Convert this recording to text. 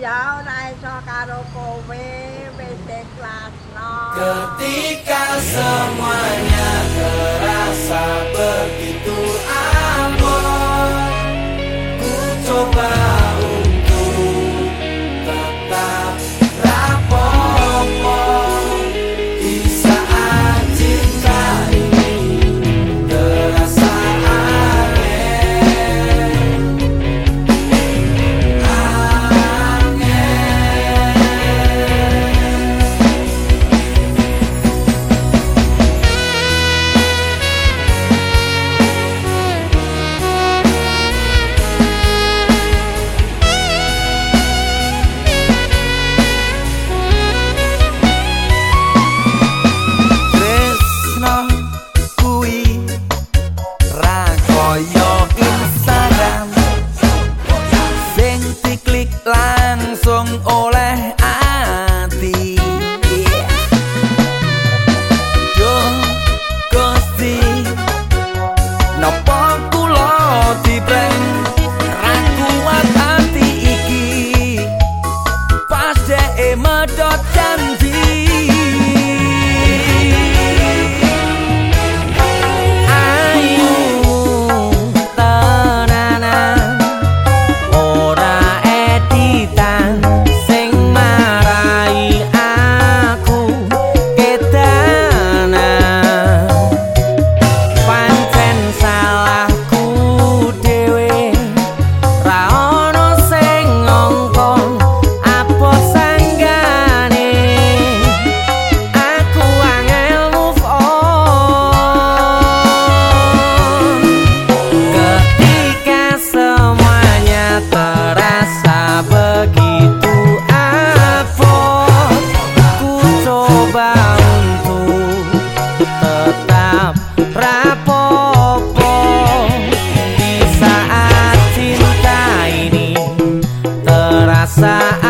Ya iso karo kowe wis. Ketika semuanya terasa begitu my dot and I.